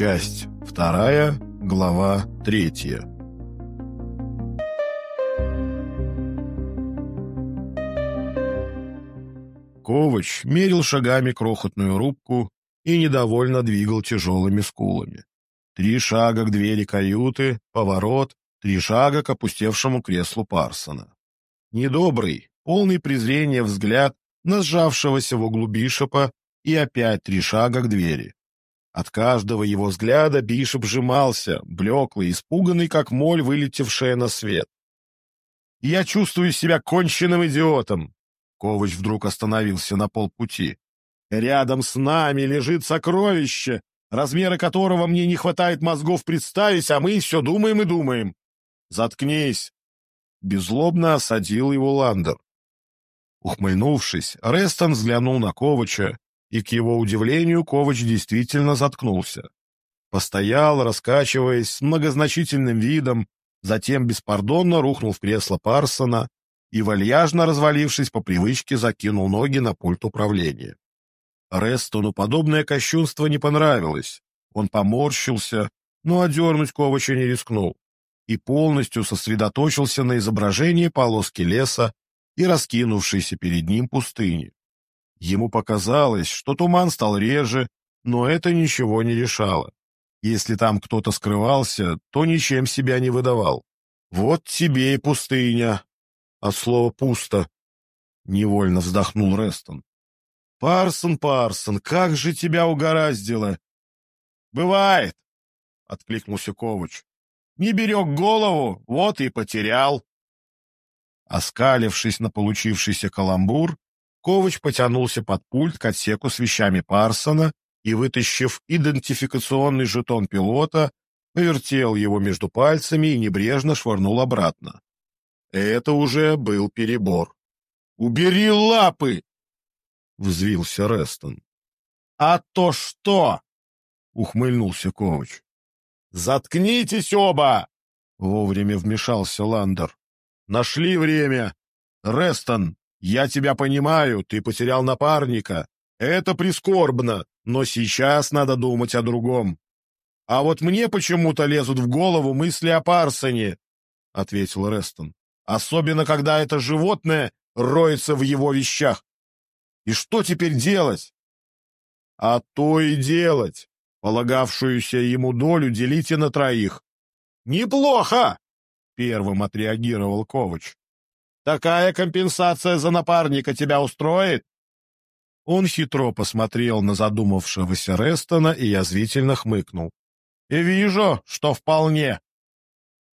Часть вторая, глава третья. Ковач мерил шагами крохотную рубку и недовольно двигал тяжелыми скулами. Три шага к двери каюты, поворот, три шага к опустевшему креслу Парсона. Недобрый, полный презрения взгляд на сжавшегося в углу Бишопа и опять три шага к двери. От каждого его взгляда Бишоп сжимался, блеклый, испуганный, как моль, вылетевшая на свет. «Я чувствую себя конченным идиотом!» Ковач вдруг остановился на полпути. «Рядом с нами лежит сокровище, размера которого мне не хватает мозгов представить, а мы все думаем и думаем. Заткнись!» Беззлобно осадил его Ландер. Ухмыльнувшись, Рестон взглянул на Ковача, и, к его удивлению, Ковач действительно заткнулся. Постоял, раскачиваясь, с многозначительным видом, затем беспардонно рухнул в кресло Парсона и, вальяжно развалившись по привычке, закинул ноги на пульт управления. Рестону подобное кощунство не понравилось. Он поморщился, но одернуть Ковача не рискнул и полностью сосредоточился на изображении полоски леса и раскинувшейся перед ним пустыни. Ему показалось, что туман стал реже, но это ничего не решало. Если там кто-то скрывался, то ничем себя не выдавал. Вот тебе и пустыня. От слова «пусто». Невольно вздохнул Рестон. «Парсон, Парсон, как же тебя угораздило!» «Бывает!» — откликнулся Ковач. «Не берег голову, вот и потерял!» Оскалившись на получившийся каламбур, Ковач потянулся под пульт к отсеку с вещами Парсона и, вытащив идентификационный жетон пилота, повертел его между пальцами и небрежно швырнул обратно. Это уже был перебор. «Убери лапы!» — взвился Рестон. «А то что?» — ухмыльнулся Ковач. «Заткнитесь оба!» — вовремя вмешался Ландер. «Нашли время. Рестон, я тебя понимаю, ты потерял напарника. Это прискорбно, но сейчас надо думать о другом. А вот мне почему-то лезут в голову мысли о Парсоне, — ответил Рестон. Особенно, когда это животное роется в его вещах. И что теперь делать? А то и делать. Полагавшуюся ему долю делите на троих. Неплохо! Первым отреагировал Ковач. Такая компенсация за напарника тебя устроит?» Он хитро посмотрел на задумавшегося Рестона и язвительно хмыкнул. «И вижу, что вполне».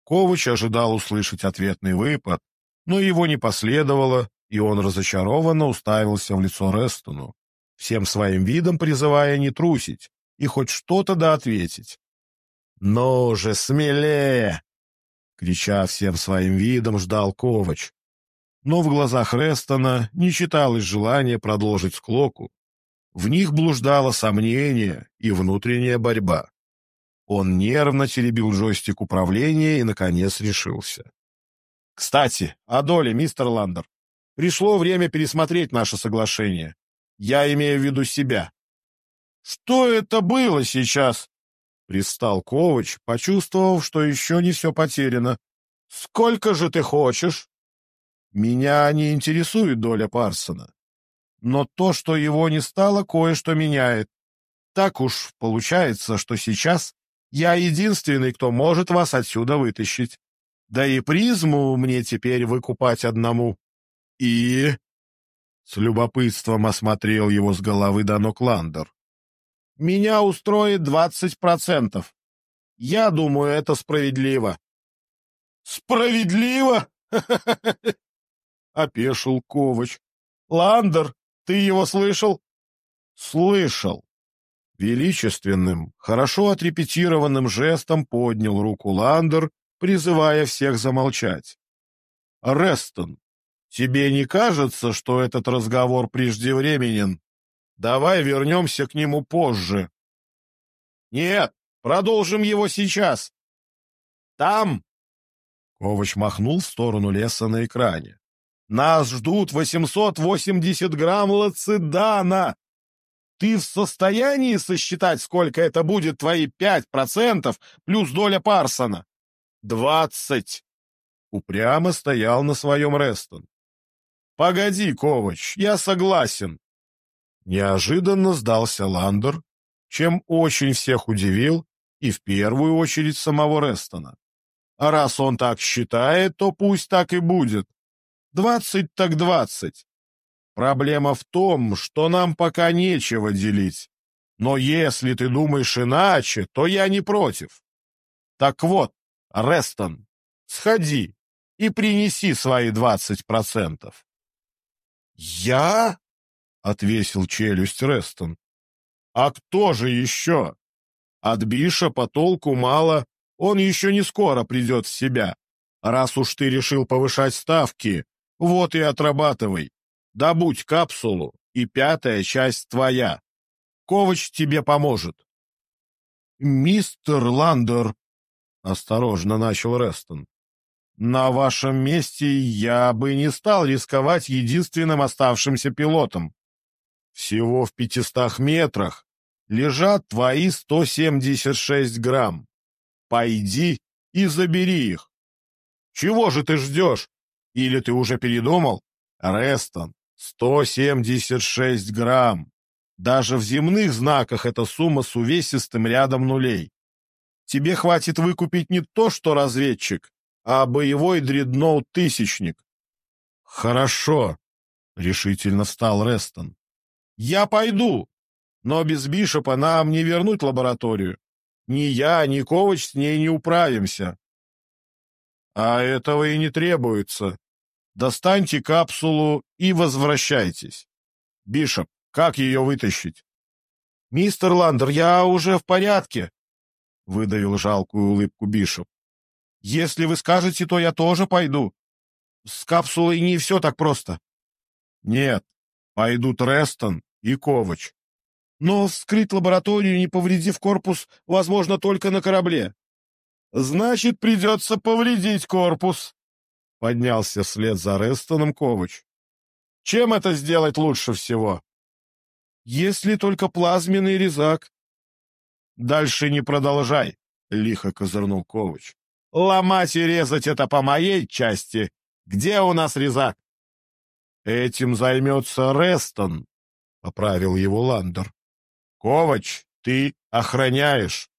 Ковач ожидал услышать ответный выпад, но его не последовало, и он разочарованно уставился в лицо Рестону, всем своим видом призывая не трусить и хоть что-то да ответить. «Ну же, смелее!» Крича всем своим видом, ждал Ковач но в глазах Рестона не читалось желания продолжить склоку. В них блуждало сомнение и внутренняя борьба. Он нервно теребил джойстик управления и, наконец, решился. «Кстати, о доле, мистер Ландер. Пришло время пересмотреть наше соглашение. Я имею в виду себя». «Что это было сейчас?» — пристал Ковач, почувствовав, что еще не все потеряно. «Сколько же ты хочешь?» Меня не интересует доля Парсона. Но то, что его не стало, кое-что меняет. Так уж получается, что сейчас я единственный, кто может вас отсюда вытащить. Да и призму мне теперь выкупать одному. И... С любопытством осмотрел его с головы до ног Ландер. Меня устроит двадцать процентов. Я думаю, это справедливо. Справедливо? — опешил Ковач. «Ландер, ты его слышал?» «Слышал». Величественным, хорошо отрепетированным жестом поднял руку Ландер, призывая всех замолчать. «Рестон, тебе не кажется, что этот разговор преждевременен? Давай вернемся к нему позже». «Нет, продолжим его сейчас». «Там!» Ковач махнул в сторону леса на экране. Нас ждут 880 грамм лацидана. Ты в состоянии сосчитать, сколько это будет твои пять процентов плюс доля Парсона? Двадцать. Упрямо стоял на своем Рестон. Погоди, Ковач, я согласен. Неожиданно сдался Ландер, чем очень всех удивил, и в первую очередь самого Рестона. А раз он так считает, то пусть так и будет. Двадцать так двадцать. Проблема в том, что нам пока нечего делить. Но если ты думаешь иначе, то я не против. Так вот, Рестон, сходи и принеси свои двадцать процентов. «Я?» — отвесил челюсть Рестон. «А кто же еще? От Бишопа толку мало, он еще не скоро придет в себя. Раз уж ты решил повышать ставки, вот и отрабатывай. Добудь капсулу, и пятая часть твоя. Ковач тебе поможет». «Мистер Ландер», — осторожно начал Рестон, на вашем месте я бы не стал рисковать единственным оставшимся пилотом. Всего в пятистах метрах лежат твои 176 грамм. Пойди и забери их. Чего же ты ждешь? Или ты уже передумал? Рестон, 176 грамм. Даже в земных знаках эта сумма с увесистым рядом нулей. Тебе хватит выкупить не то, что разведчик, а боевой дредноут-тысячник. — Хорошо, — решительно встал Рестон. — Я пойду, но без Бишопа нам не вернуть лабораторию. Ни я, ни Ковач с ней не управимся. — А этого и не требуется. Достаньте капсулу и возвращайтесь. Бишоп, как ее вытащить? — Мистер Ландер, я уже в порядке, — выдавил жалкую улыбку Бишоп. Если вы скажете, то я тоже пойду. С капсулой не все так просто. Нет, пойдут Рестон и Ковач. Но вскрыть лабораторию, не повредив корпус, возможно только на корабле. Значит, придется повредить корпус. Поднялся вслед за Рестоном Ковач. Чем это сделать лучше всего? Если только плазменный резак. Дальше не продолжай, лихо козырнул Ковач. Ломать и резать это по моей части. Где у нас резак? Этим займется Рестон, — поправил его Ландер. Ковач, ты охраняешь.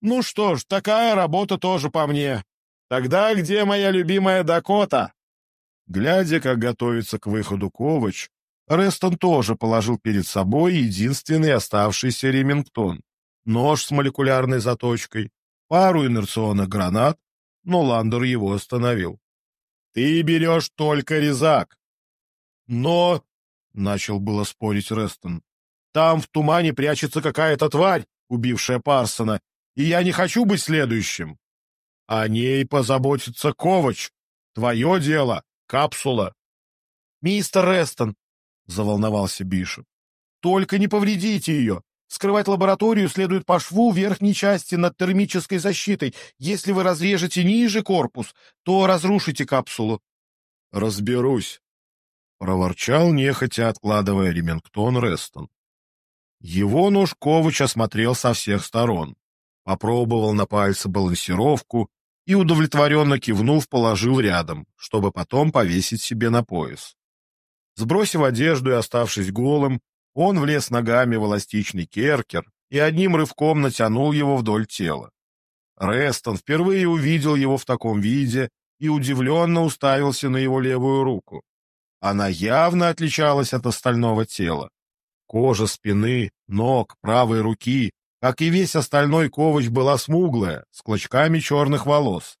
Ну что ж, такая работа тоже по мне. Тогда где моя любимая Дакота? Глядя, как готовится к выходу Ковач, Рестон тоже положил перед собой единственный оставшийся ремингтон — нож с молекулярной заточкой, пару инерционных гранат, но Ландер его остановил. «Ты берешь только резак!» «Но...» — начал было спорить Рестон. «Там в тумане прячется какая-то тварь, убившая Парсона, и я не хочу быть следующим. О ней позаботится Ковач. Твое дело — капсула». «Мистер Рестон!» — заволновался Бишоп. «Только не повредите ее! Скрывать лабораторию следует по шву верхней части над термической защитой. Если вы разрежете ниже корпус, то разрушите капсулу. — Разберусь, — проворчал, нехотя откладывая ремингтон Рестон. Его нож Ковач осмотрел со всех сторон, попробовал на пальце балансировку и, удовлетворенно кивнув, положил рядом, чтобы потом повесить себе на пояс. Сбросив одежду и оставшись голым, он влез ногами в эластичный керкер и одним рывком натянул его вдоль тела. Рестон впервые увидел его в таком виде и удивленно уставился на его левую руку. Она явно отличалась от остального тела. Кожа спины, ног, правой руки, как и весь остальной ковач, была смуглая, с клочками черных волос.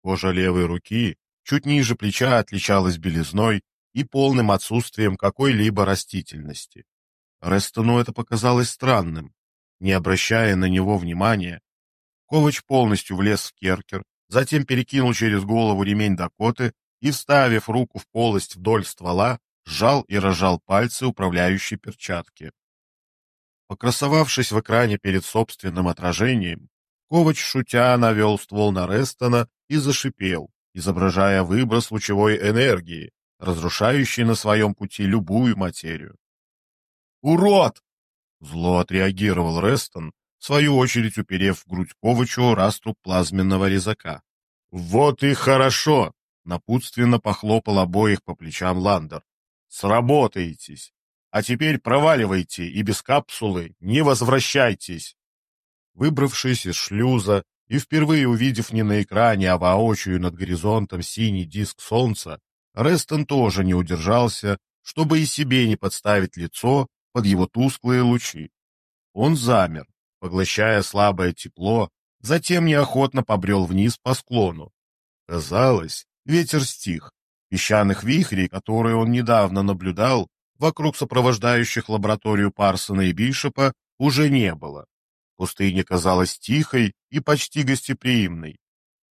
Кожа левой руки чуть ниже плеча отличалась белизной и полным отсутствием какой-либо растительности. Рестону это показалось странным. Не обращая на него внимания, Ковач полностью влез в керкер, затем перекинул через голову ремень Дакоты и, вставив руку в полость вдоль ствола, сжал и разжал пальцы управляющей перчатки. Покрасовавшись в экране перед собственным отражением, Ковач, шутя, навел ствол на Рестона и зашипел, изображая выброс лучевой энергии, разрушающий на своем пути любую материю. «Урод!» Зло отреагировал Рестон, в свою очередь уперев в грудь Ковачу раструб плазменного резака. «Вот и хорошо!» — напутственно похлопал обоих по плечам Ландер. «Сработаетесь! А теперь проваливайте и без капсулы не возвращайтесь!» Выбравшись из шлюза и впервые увидев не на экране, а воочию над горизонтом синий диск солнца, Рестон тоже не удержался, чтобы и себе не подставить лицо под его тусклые лучи. Он замер, поглощая слабое тепло, затем неохотно побрел вниз по склону. Казалось, ветер стих. Песчаных вихрей, которые он недавно наблюдал, вокруг сопровождающих лабораторию Парсона и Бишопа, уже не было. Пустыня казалась тихой и почти гостеприимной.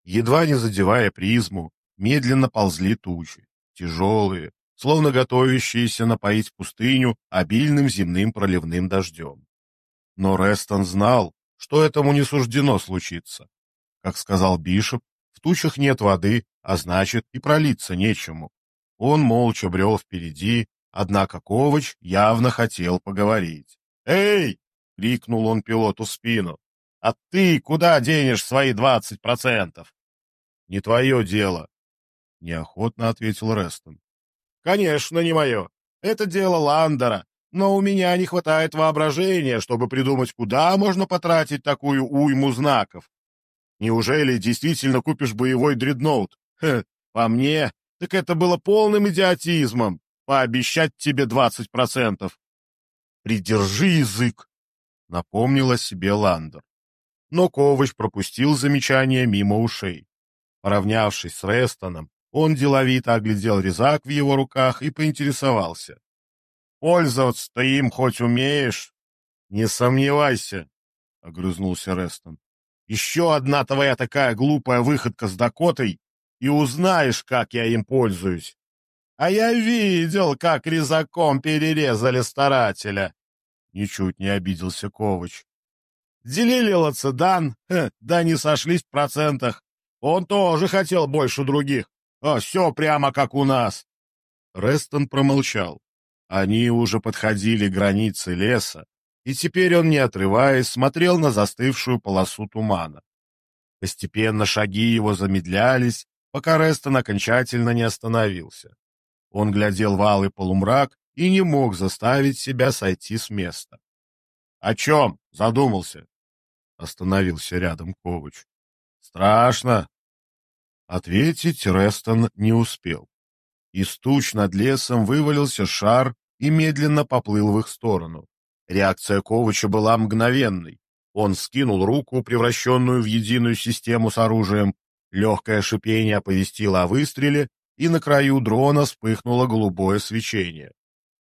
Едва не задевая призму, медленно ползли тучи, тяжелые, словно готовящиеся напоить пустыню обильным земным проливным дождем. Но Рестон знал, что этому не суждено случиться. Как сказал Бишоп, в тучах нет воды, а значит и пролиться нечему. Он молча брел впереди, однако Ковач явно хотел поговорить. «Эй!» — крикнул он пилоту в спину. «А ты куда денешь свои двадцать процентов?» «Не твое дело», — неохотно ответил Рестон. «Конечно, не мое. Это дело Ландера. Но у меня не хватает воображения, чтобы придумать, куда можно потратить такую уйму знаков. Неужели действительно купишь боевой дредноут? Хе, по мне, так это было полным идиотизмом. Пообещать тебе двадцать процентов. Придержи язык, напомнила себе Ландер. Но Ковач пропустил замечание мимо ушей. Поравнявшись с Рестоном, он деловито оглядел резак в его руках и поинтересовался. Пользоваться-то им хоть умеешь? Не сомневайся, — огрызнулся Рестон. Еще одна твоя такая глупая выходка с Дакотой, и узнаешь, как я им пользуюсь. А я видел, как резаком перерезали старателя. Ничуть не обиделся Ковач. Делили лацедан, да не сошлись в процентах. Он тоже хотел больше других. А все прямо как у нас. Рестон промолчал. Они уже подходили к границе леса, и теперь он, не отрываясь, смотрел на застывшую полосу тумана. Постепенно шаги его замедлялись, пока Рестон окончательно не остановился. Он глядел в алый полумрак и не мог заставить себя сойти с места. — О чем? — задумался. Остановился рядом Ковач. — Страшно. Ответить Рестон не успел. Из туч над лесом вывалился шар и медленно поплыл в их сторону. Реакция Ковача была мгновенной. Он скинул руку, превращенную в единую систему с оружием, легкое шипение оповестило о выстреле, и на краю дрона вспыхнуло голубое свечение.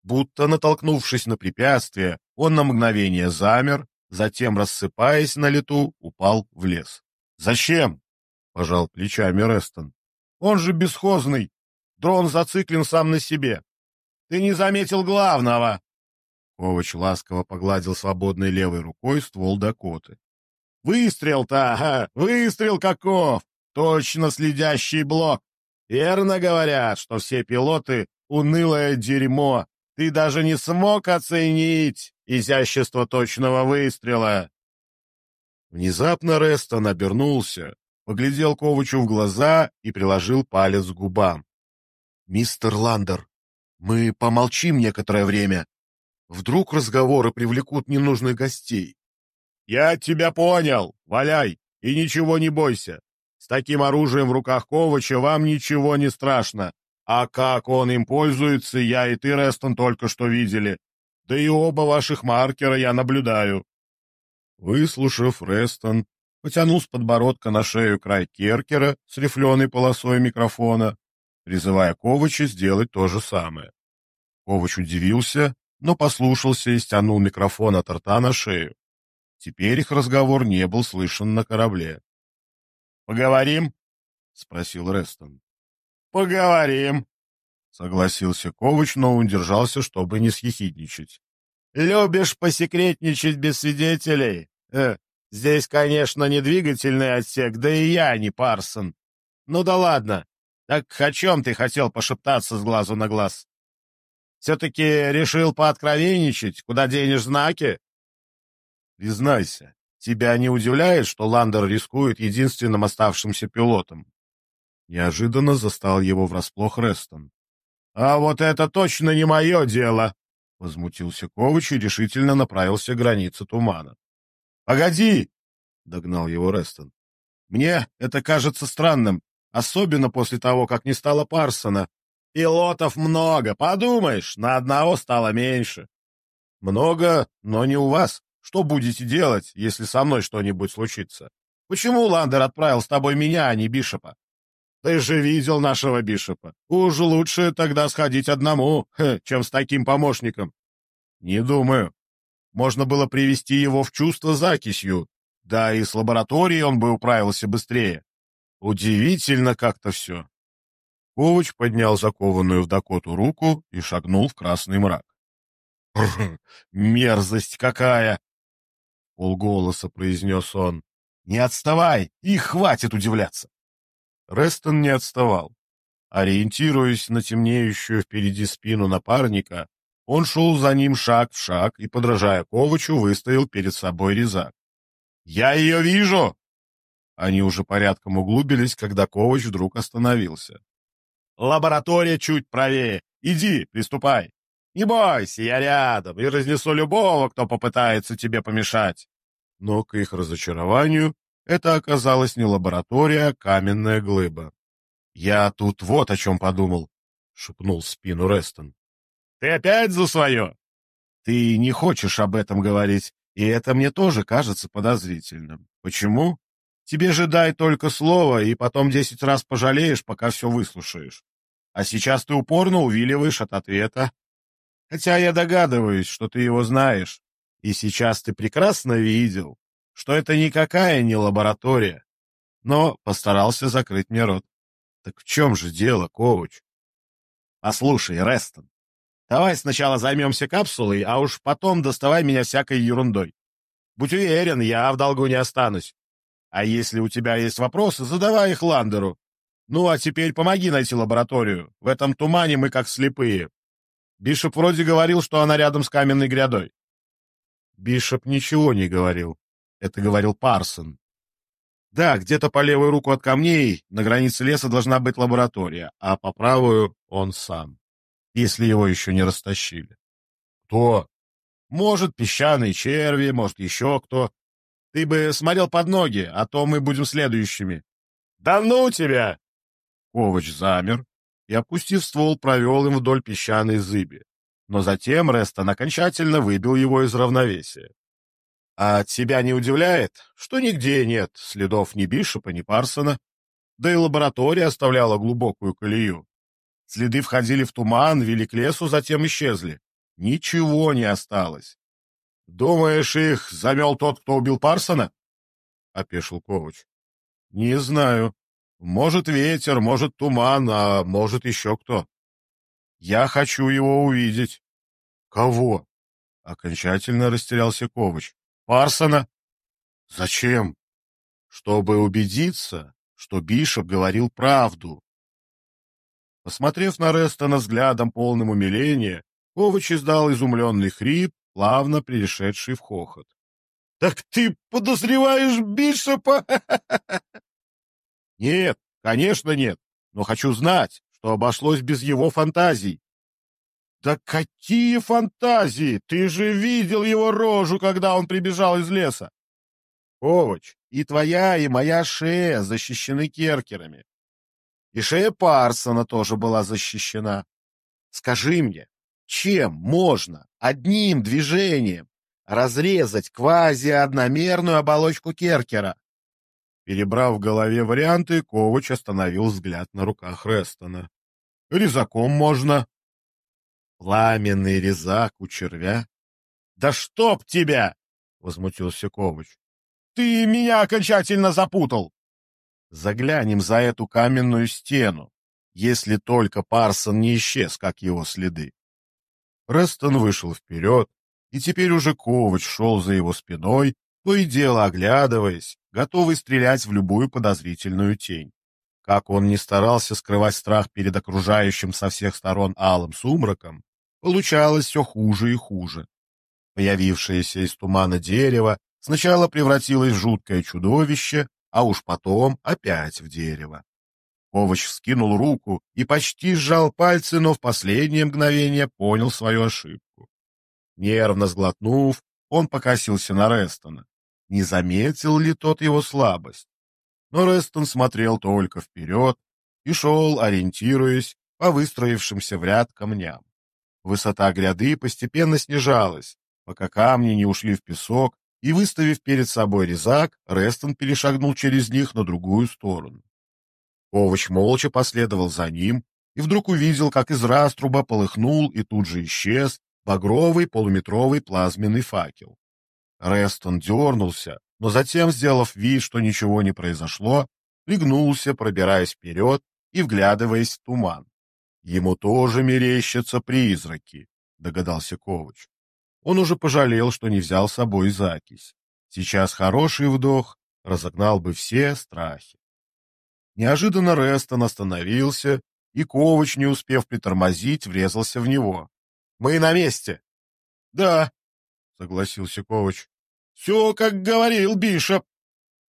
Будто натолкнувшись на препятствие, он на мгновение замер, затем, рассыпаясь на лету, упал в лес. «Зачем?» — пожал плечами Рестон. «Он же бесхозный. Дрон зациклен сам на себе. Ты не заметил главного!» Ковач ласково погладил свободной левой рукой ствол Дакоты. «Выстрел-то, выстрел каков! Точно следящий блок! Верно говорят, что все пилоты — унылое дерьмо. Ты даже не смог оценить изящество точного выстрела!» Внезапно Рестон обернулся, поглядел Ковачу в глаза и приложил палец к губам. «Мистер Ландер, мы помолчим некоторое время. Вдруг разговоры привлекут ненужных гостей». «Я тебя понял! Валяй! И ничего не бойся! С таким оружием в руках Ковача вам ничего не страшно. А как он им пользуется, я и ты, Рестон, только что видели. Да и оба ваших маркера я наблюдаю». Выслушав, Рестон потянул с подбородка на шею край керкера с рифленой полосой микрофона, призывая Ковача сделать то же самое. Ковач удивился, но послушался и стянул микрофон от рта на шею. Теперь их разговор не был слышен на корабле. «Поговорим?» — спросил Рестон. «Поговорим», — согласился Ковач, но удержался, чтобы не съехидничать. «Любишь посекретничать без свидетелей? Э, здесь, конечно, не двигательный отсек, да и я не Парсон. Ну да ладно, так о чем ты хотел пошептаться с глазу на глаз? Все-таки решил пооткровенничать, куда денешь знаки? Признайся, тебя не удивляет, что Ландер рискует единственным оставшимся пилотом? Неожиданно застал его врасплох Рестон. — А вот это точно не мое дело! — возмутился Ковач и решительно направился к границе тумана. — Погоди! — догнал его Рестон. — Мне это кажется странным, особенно после того, как не стало Парсона. Пилотов много, подумаешь, на одного стало меньше. — Много, но не у вас. Что будете делать, если со мной что-нибудь случится? Почему Ландер отправил с тобой меня, а не Бишопа? Ты же видел нашего Бишопа. Уж лучше тогда сходить одному, чем с таким помощником. Не думаю. Можно было привести его в чувство закисью, да и с лабораторией он бы управился быстрее. Удивительно как-то все. Ковач поднял закованную в Дакоту руку и шагнул в красный мрак. «Мерзость какая!» — полголоса произнес он. «Не отставай, и хватит удивляться!» Рестон не отставал. Ориентируясь на темнеющую впереди спину напарника, он шел за ним шаг в шаг и, подражая Ковачу, выставил перед собой резак. «Я ее вижу!» Они уже порядком углубились, когда Ковач вдруг остановился. «Лаборатория чуть правее. Иди, приступай. Не бойся, я рядом и разнесу любого, кто попытается тебе помешать». Но, к их разочарованию, это оказалась не лаборатория, а каменная глыба. «Я тут вот о чем подумал», — шепнул в спину Рестон. «Ты опять за свое?» «Ты не хочешь об этом говорить, и это мне тоже кажется подозрительным. Почему? Тебе же дай только слово, и потом десять раз пожалеешь, пока все выслушаешь. А сейчас ты упорно увиливаешь от ответа. Хотя я догадываюсь, что ты его знаешь, и сейчас ты прекрасно видел, что это никакая не лаборатория, но постарался закрыть мне рот. Так в чем же дело, Ковач? Послушай, Рестон, давай сначала займемся капсулой, а уж потом доставай меня всякой ерундой. Будь уверен, я в долгу не останусь. А если у тебя есть вопросы, задавай их Ландеру. Ну, а теперь помоги найти лабораторию. В этом тумане мы как слепые. Бишоп вроде говорил, что она рядом с каменной грядой. Бишоп ничего не говорил. Это говорил Парсон. Да, где-то по левую руку от камней на границе леса должна быть лаборатория, а по правую — он сам. Если его еще не растащили. Кто? Может, песчаные черви, может, еще кто. Ты бы смотрел под ноги, а то мы будем следующими. Да ну тебя! Ковач замер и, опустив ствол, провел им вдоль песчаной зыби. Но затем Рестон окончательно выбил его из равновесия. А тебя не удивляет, что нигде нет следов ни Бишопа, ни Парсона? Да и лаборатория оставляла глубокую колею. Следы входили в туман, вели к лесу, затем исчезли. Ничего не осталось. — Думаешь, их замел тот, кто убил Парсона? — опешил Ковач. — Не знаю. Может, ветер, может, туман, а может, еще кто. Я хочу его увидеть. — Кого? — окончательно растерялся Ковач. Парсона. Зачем? Чтобы убедиться, что Бишоп говорил правду. Посмотрев на Рестона взглядом полным умиления, Ковач издал изумленный хрип, плавно перешедший в хохот. — Так ты подозреваешь Бишопа? — Нет, конечно нет, но хочу знать, что обошлось без его фантазий. «Да какие фантазии! Ты же видел его рожу, когда он прибежал из леса!» «Овощ, и твоя, и моя шея защищены керкерами. И шея Парсона тоже была защищена. Скажи мне, чем можно одним движением разрезать квази-одномерную оболочку керкера?» Перебрав в голове варианты, Ковач остановил взгляд на руках Рестона. «Резаком можно, Пламенный резак у червя? Да чтоб тебя! — возмутился Ковач. — Ты меня окончательно запутал! Заглянем за эту каменную стену, если только Парсон не исчез, как его следы. Рестон вышел вперед, и теперь уже Ковач шел за его спиной, то и дело оглядываясь, готовый стрелять в любую подозрительную тень. Как он не старался скрывать страх перед окружающим со всех сторон алым сумраком, получалось все хуже и хуже. Появившееся из тумана дерево сначала превратилось в жуткое чудовище, а уж потом опять в дерево. Ковач скинул руку и почти сжал пальцы, но в последнее мгновение понял свою ошибку. Нервно сглотнув, он покосился на Рестона. Не заметил ли тот его слабость? Но Рестон смотрел только вперед и шел, ориентируясь по выстроившимся в ряд камням. Высота гряды постепенно снижалась, пока камни не ушли в песок, и, выставив перед собой резак, Рестон перешагнул через них на другую сторону. Ковач молча последовал за ним и вдруг увидел, как из раструба полыхнул и тут же исчез багровый полуметровый плазменный факел. Рестон дернулся, но затем, сделав вид, что ничего не произошло, пригнулся, пробираясь вперед и вглядываясь в туман. Ему тоже мерещатся призраки, догадался Ковач. Он уже пожалел, что не взял с собой закись. Сейчас хороший вдох разогнал бы все страхи. Неожиданно Рестон остановился, и Ковач, не успев притормозить, врезался в него. «Мы на месте!» «Да», — согласился Ковач. «Все, как говорил Бишоп!»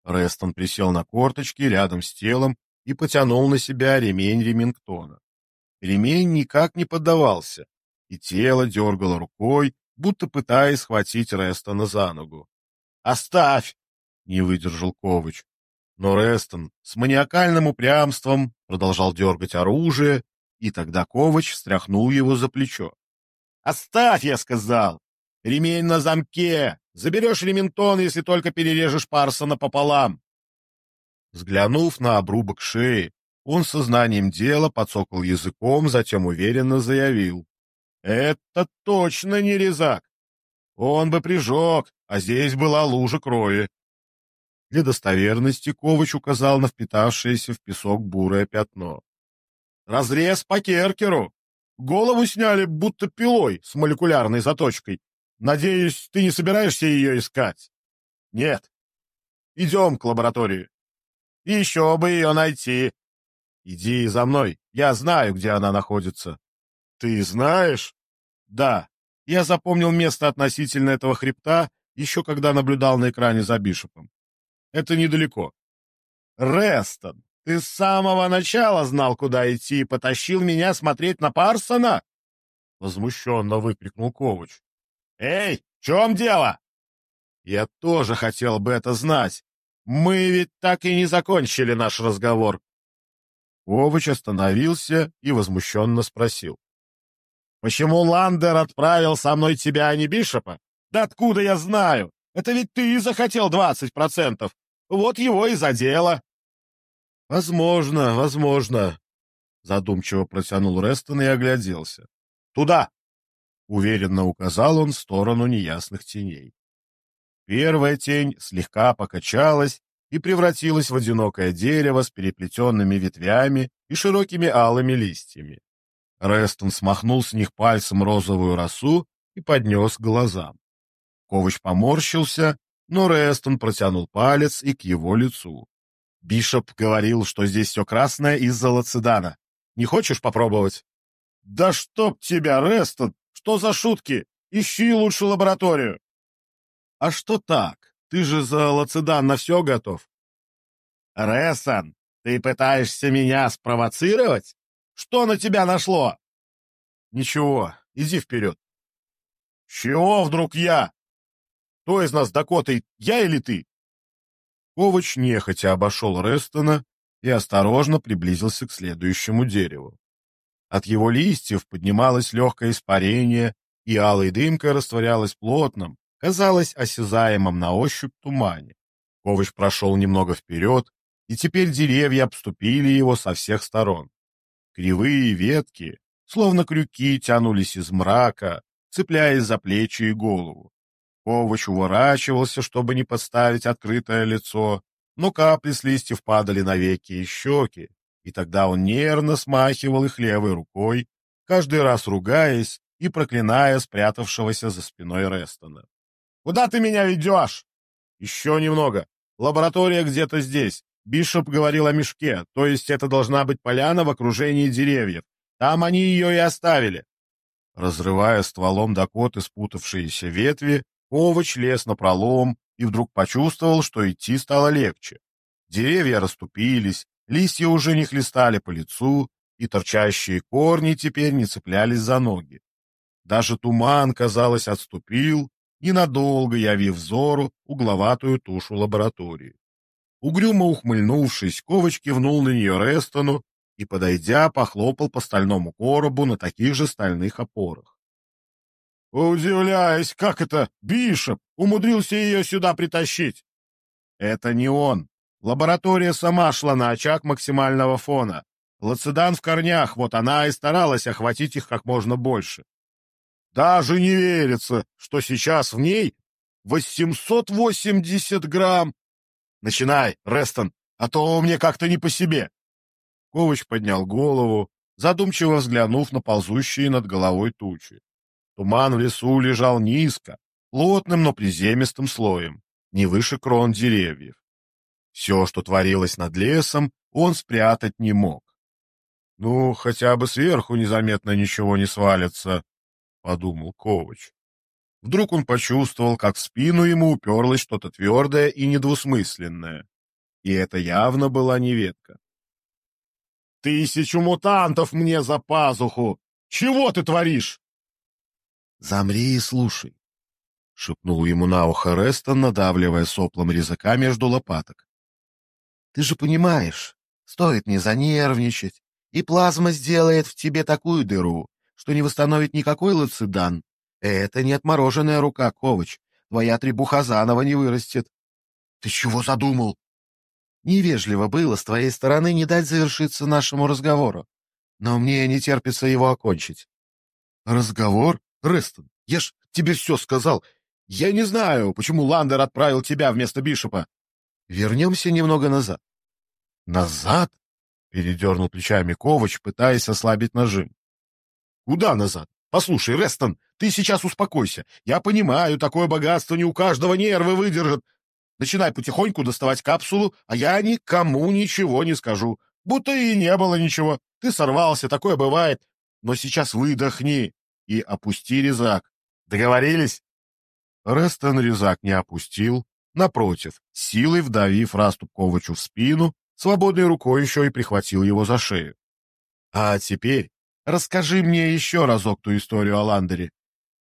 Рестон присел на корточки рядом с телом и потянул на себя ремень Ремингтона. Ремень никак не поддавался, и тело дергало рукой, будто пытаясь схватить Рестона за ногу. «Оставь!» — не выдержал Ковач. Но Рестон с маниакальным упрямством продолжал дергать оружие, и тогда Ковач встряхнул его за плечо. «Оставь, я сказал! Ремень на замке! Заберешь рементон, если только перережешь Парсона пополам!» Взглянув на обрубок шеи, он сознанием дела подсокал языком, затем уверенно заявил. «Это точно не резак! Он бы прижег, а здесь была лужа крови!» Для достоверности Ковач указал на впитавшееся в песок бурое пятно. «Разрез по керкеру! Голову сняли будто пилой с молекулярной заточкой. Надеюсь, ты не собираешься ее искать?» «Нет. Идем к лаборатории. Еще бы ее найти!» Иди за мной, я знаю, где она находится. Ты знаешь? Да. Я запомнил место относительно этого хребта, еще когда наблюдал на экране за Бишопом. Это недалеко. Рестон, ты с самого начала знал, куда идти, и потащил меня смотреть на Парсона? Возмущенно выкрикнул Ковач. Эй, в чем дело? Я тоже хотел бы это знать. Мы ведь так и не закончили наш разговор. Ковач остановился и возмущенно спросил. «Почему Ландер отправил со мной тебя, а не Бишопа? Да откуда я знаю? Это ведь ты захотел двадцать процентов. Вот его и задело». «Возможно, возможно», — задумчиво протянул Рестон и огляделся. «Туда!» — уверенно указал он в сторону неясных теней. Первая тень слегка покачалась и превратилась в одинокое дерево с переплетенными ветвями и широкими алыми листьями. Рестон смахнул с них пальцем розовую росу и поднес к глазам. Ковач поморщился, но Рестон протянул палец и к его лицу. Бишоп говорил, что здесь все красное из-за лацедана. Не хочешь попробовать? — Да чтоб тебя, Рестон! Что за шутки? Ищи лучше лабораторию! — А что так? Ты же за Лацидан на все готов. Рессан, ты пытаешься меня спровоцировать? Что на тебя нашло? Ничего, иди вперед. Чего вдруг я? Кто из нас Дакотой, я или ты? Ковач нехотя обошел Рестона и осторожно приблизился к следующему дереву. От его листьев поднималось легкое испарение, и алой дымкой растворялась плотным, казалось осязаемым на ощупь тумане. Ковач прошел немного вперед, и теперь деревья обступили его со всех сторон. Кривые ветки, словно крюки, тянулись из мрака, цепляясь за плечи и голову. Ковач уворачивался, чтобы не подставить открытое лицо, но капли с листьев падали на веки и щеки, и тогда он нервно смахивал их левой рукой, каждый раз ругаясь и проклиная спрятавшегося за спиной Рестона. Куда ты меня ведешь? Еще немного. Лаборатория где-то здесь. Бишоп говорил о мешке, то есть это должна быть поляна в окружении деревьев. Там они ее и оставили. Разрывая стволом Дакоты спутавшиеся ветви, овощ лез на пролом и вдруг почувствовал, что идти стало легче. Деревья расступились, листья уже не хлестали по лицу, и торчащие корни теперь не цеплялись за ноги. Даже туман, казалось, отступил, ненадолго явив взору угловатую тушу лаборатории. Угрюмо ухмыльнувшись, Ковач кивнул на нее Рестону и, подойдя, похлопал по стальному коробу на таких же стальных опорах. «Удивляюсь, как это Бишоп умудрился ее сюда притащить?» «Это не он. Лаборатория сама шла на очаг максимального фона. Лацидан в корнях, вот она и старалась охватить их как можно больше. Даже не верится, что сейчас в ней 880 грамм. Начинай, Рестон, а то мне как-то не по себе. Ковач поднял голову, задумчиво взглянув на ползущие над головой тучи. Туман в лесу лежал низко, плотным, но приземистым слоем, не выше крон деревьев. Все, что творилось над лесом, он спрятать не мог. Ну, хотя бы сверху незаметно ничего не свалится, подумал Ковач. Вдруг он почувствовал, как в спину ему уперлось что-то твердое и недвусмысленное. И это явно была не ветка. «Тысячу мутантов мне за пазуху! Чего ты творишь?» «Замри и слушай», — шепнул ему на ухо Рестон, надавливая соплом резака между лопаток. «Ты же понимаешь, стоит не занервничать, и плазма сделает в тебе такую дыру, что не восстановит никакой лацидан. Это не отмороженная рука, Ковач. Твоя требуха заново не вырастет. Ты чего задумал? Невежливо было с твоей стороны не дать завершиться нашему разговору. Но мне не терпится его окончить. Разговор? Рестон, я ж тебе все сказал. Я не знаю, почему Ландер отправил тебя вместо Бишопа. Вернемся немного назад. Назад? Передернул плечами Ковач, пытаясь ослабить нажим. Куда назад? Послушай, Рестон, ты сейчас успокойся. Я понимаю, такое богатство не у каждого нервы выдержит. Начинай потихоньку доставать капсулу, а я никому ничего не скажу. Будто и не было ничего. Ты сорвался, такое бывает. Но сейчас выдохни и опусти резак. Договорились? Рестон резак не опустил. Напротив, силой вдавив Раступ Ковачу в спину, свободной рукой еще и прихватил его за шею. А теперь Расскажи мне еще разок ту историю о Ландере.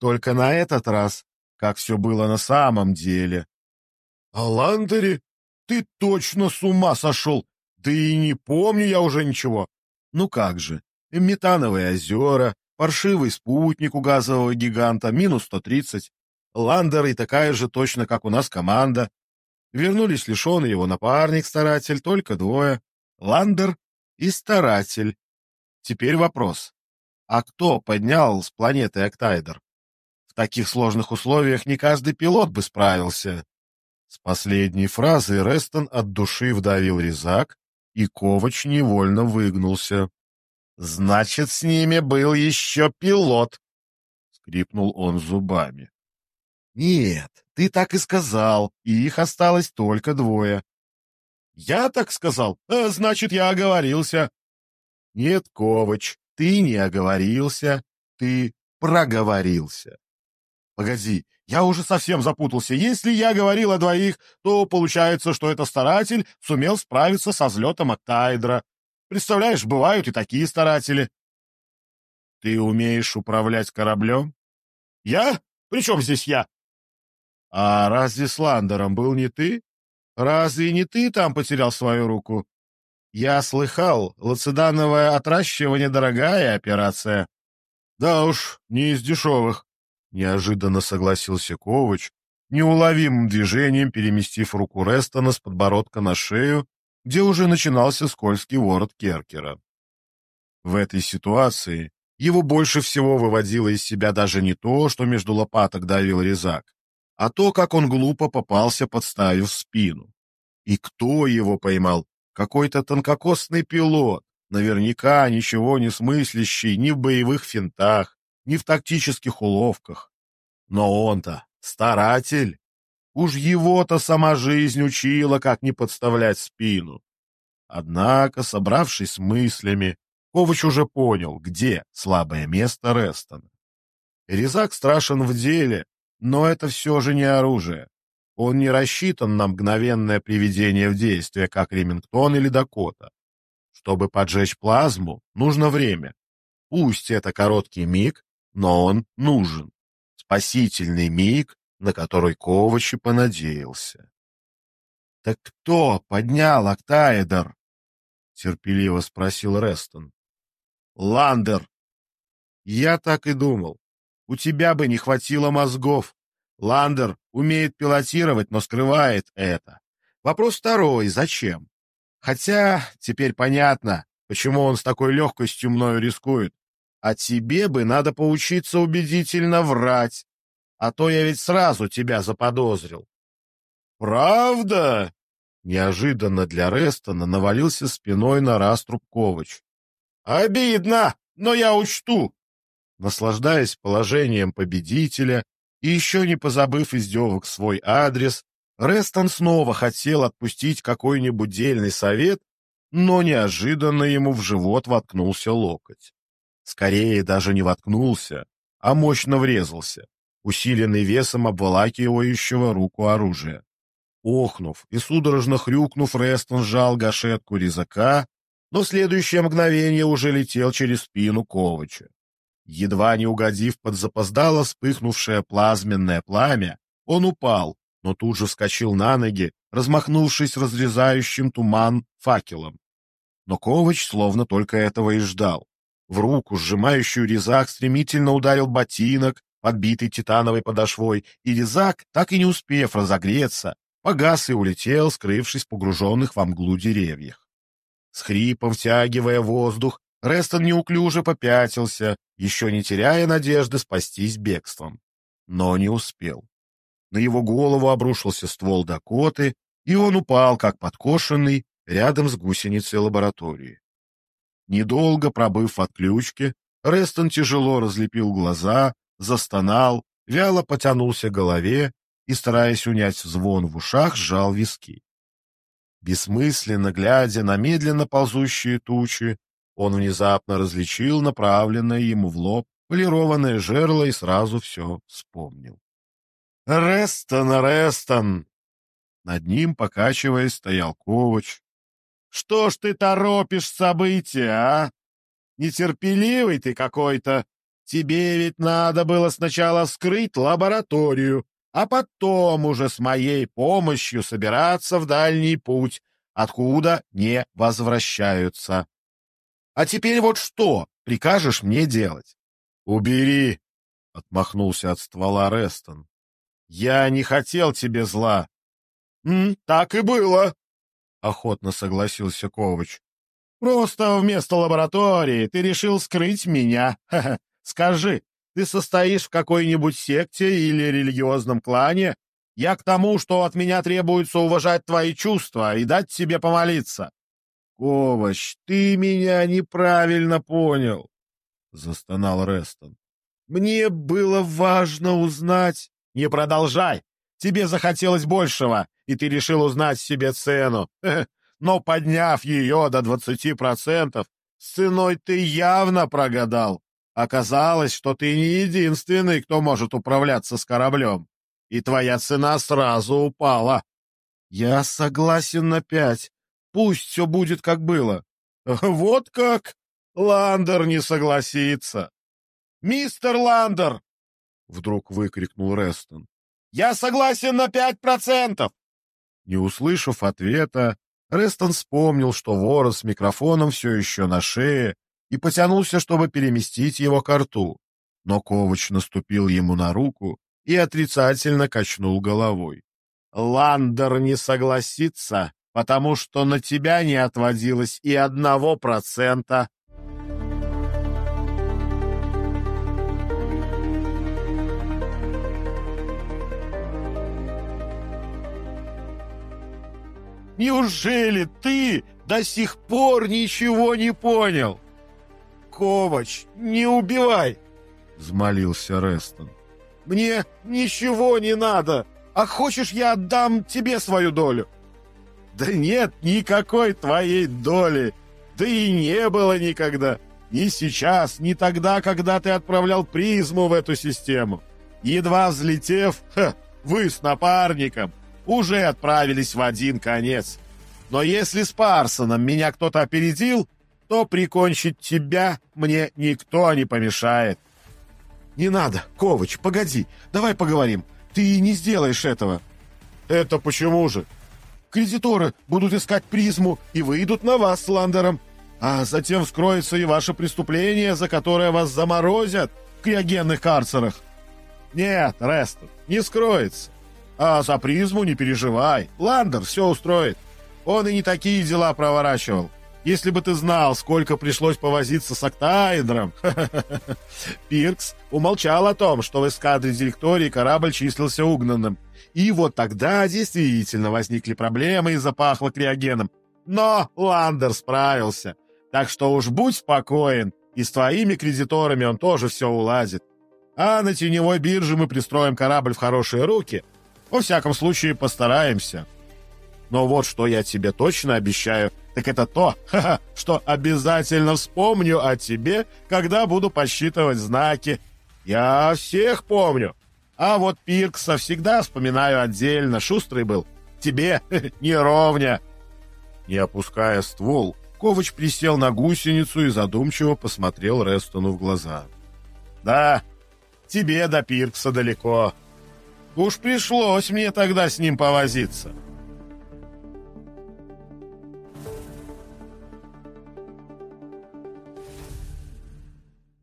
Только на этот раз, как все было на самом деле. — О Ландере? Ты точно с ума сошел! Да и не помню я уже ничего. Ну как же, метановые озера, паршивый спутник у газового гиганта, минус 130. Ландер и такая же точно, как у нас команда. Вернулись лишенный его напарник-старатель, только двое. Ландер и старатель. Теперь вопрос. А кто поднял с планеты Октайдер? В таких сложных условиях не каждый пилот бы справился. С последней фразой Рестон от души вдавил резак, и Ковач невольно выгнулся. «Значит, с ними был еще пилот!» — скрипнул он зубами. «Нет, ты так и сказал, и их осталось только двое». «Я так сказал? Э, значит, я оговорился. Нет, Ковач, ты не оговорился, ты проговорился. Погоди, я уже совсем запутался. Если я говорил о двоих, то получается, что это старатель сумел справиться со взлетом Октайдра. Представляешь, бывают и такие старатели. Ты умеешь управлять кораблем? Я? Причем здесь я? А разве с Ландером был не ты? Разве не ты там потерял свою руку? Я слыхал, лацидановое отращивание — дорогая операция. Да уж, не из дешевых. Неожиданно согласился Ковач, неуловимым движением переместив руку Рестона с подбородка на шею, где уже начинался скользкий ворот Керкера. В этой ситуации его больше всего выводило из себя даже не то, что между лопаток давил резак, а то, как он глупо попался, подставив спину. И кто его поймал, какой-то тонкокосный пилот, наверняка ничего не смыслящий ни в боевых финтах, ни в тактических уловках. Но он-то старатель. Уж его-то сама жизнь учила, как не подставлять спину. Однако, собравшись с мыслями, Ковач уже понял, где слабое место Рестона. Резак страшен в деле, но это все же не оружие. Он не рассчитан на мгновенное приведение в действие, как Ремингтон или Дакота. Чтобы поджечь плазму, нужно время. Пусть это короткий миг, но он нужен. Спасительный миг, на который Ковач и понадеялся. — Так кто поднял Октаэдр? — терпеливо спросил Рестон. — Ландер. — Я так и думал. У тебя бы не хватило мозгов. Ландер умеет пилотировать, но скрывает это. Вопрос второй — зачем? Хотя теперь понятно, почему он с такой легкостью мною рискует. А тебе бы надо поучиться убедительно врать. А то я ведь сразу тебя заподозрил. «Правда?» Неожиданно для Рестона навалился спиной на раструб Ковач. «Обидно, но я учту!» Наслаждаясь положением победителя и еще не позабыв издевок свой адрес, Рестон снова хотел отпустить какой-нибудь дельный совет, но неожиданно ему в живот воткнулся локоть. Скорее даже не воткнулся, а мощно врезался, усиленный весом обволакивающего руку оружия. Охнув и судорожно хрюкнув, Рестон сжал гашетку резака, но следующее мгновение уже летел через спину Ковача. Едва не угодив под запоздало вспыхнувшее плазменное пламя, он упал, но тут же вскочил на ноги, размахнувшись разрезающим туман факелом. Но Ковач словно только этого и ждал. В руку, сжимающую резак, стремительно ударил ботинок, подбитый титановой подошвой, и резак, так и не успев разогреться, погас и улетел, скрывшись в погруженных во мглу деревьях. С хрипом втягивая воздух, Рестон неуклюже попятился, еще не теряя надежды спастись бегством. Но не успел. На его голову обрушился ствол Дакоты, и он упал, как подкошенный, рядом с гусеницей лаборатории. Недолго пробыв в отключке, Рестон тяжело разлепил глаза, застонал, вяло потянулся к голове и, стараясь унять звон в ушах, сжал виски. Бессмысленно глядя на медленно ползущие тучи, он внезапно различил направленное ему в лоб полированное жерло и сразу все вспомнил. «Рестон, Рестон!» Над ним, покачиваясь, стоял Ковач. «Что ж ты торопишь события, а? Нетерпеливый ты какой-то. Тебе ведь надо было сначала вскрыть лабораторию, а потом уже с моей помощью собираться в дальний путь, откуда не возвращаются. А теперь вот что прикажешь мне делать? — Убери, — отмахнулся от ствола Рестон. — Я не хотел тебе зла. — Так и было, — охотно согласился Ковач. — Просто вместо лаборатории ты решил скрыть меня. Ха -ха. Скажи, ты состоишь в какой-нибудь секте или религиозном клане? Я к тому, что от меня требуется уважать твои чувства и дать тебе помолиться. Ковач, ты меня неправильно понял, застонал Рестон. Мне было важно узнать. Не продолжай. Тебе захотелось большего, и ты решил узнать себе цену. Но подняв ее до двадцати процентов, с ценой ты явно прогадал. Оказалось, что ты не единственный, кто может управляться с кораблем, и твоя цена сразу упала. Я согласен на пять. Пусть все будет, как было. Вот как? Ландер не согласится. Мистер Ландер! Вдруг выкрикнул Рестон. Я согласен на пять процентов. Не услышав ответа, Рестон вспомнил, что ворот с микрофоном все еще на шее, и потянулся, чтобы переместить его к рту. Но Ковач наступил ему на руку и отрицательно качнул головой. «Ландер не согласится, потому что на тебя не отводилось и одного процента». «Неужели ты до сих пор ничего не понял?» Ковач, не убивай!» — взмолился Рестон. «Мне ничего не надо, а хочешь, я отдам тебе свою долю?» «Да нет никакой твоей доли, да и не было никогда, ни сейчас, ни тогда, когда ты отправлял призму в эту систему. Едва взлетев, ха, вы с напарником, уже отправились в один конец. Но если с Парсоном меня кто-то опередил, то прикончить тебя мне никто не помешает. Не надо, Ковач, погоди, давай поговорим. Ты не сделаешь этого. Это почему же? Кредиторы будут искать призму и выйдут на вас с Ландером. А затем вскроется и ваше преступление, за которое вас заморозят в криогенных карцерах. Нет, Рестон, не скроется. А за призму не переживай. Ландер все устроит. Он и не такие дела проворачивал. Если бы ты знал, сколько пришлось повозиться с Октаэдром. Пиркс умолчал о том, что в эскадре директории корабль числился угнанным. И вот тогда действительно возникли проблемы и запахло криогеном. Но Ландер справился. Так что уж будь спокоен, и с твоими кредиторами он тоже все уладит. А на теневой бирже мы пристроим корабль в хорошие руки. Во всяком случае, постараемся. Но вот что я тебе точно обещаю, так это то, что обязательно вспомню о тебе, когда буду посчитывать знаки. Я всех помню. А вот Пиркса всегда вспоминаю отдельно, шустрый был. Тебе не ровня. Не опуская ствол, Ковач присел на гусеницу и задумчиво посмотрел Рестону в глаза. «Да, тебе до Пиркса далеко. Уж пришлось мне тогда с ним повозиться».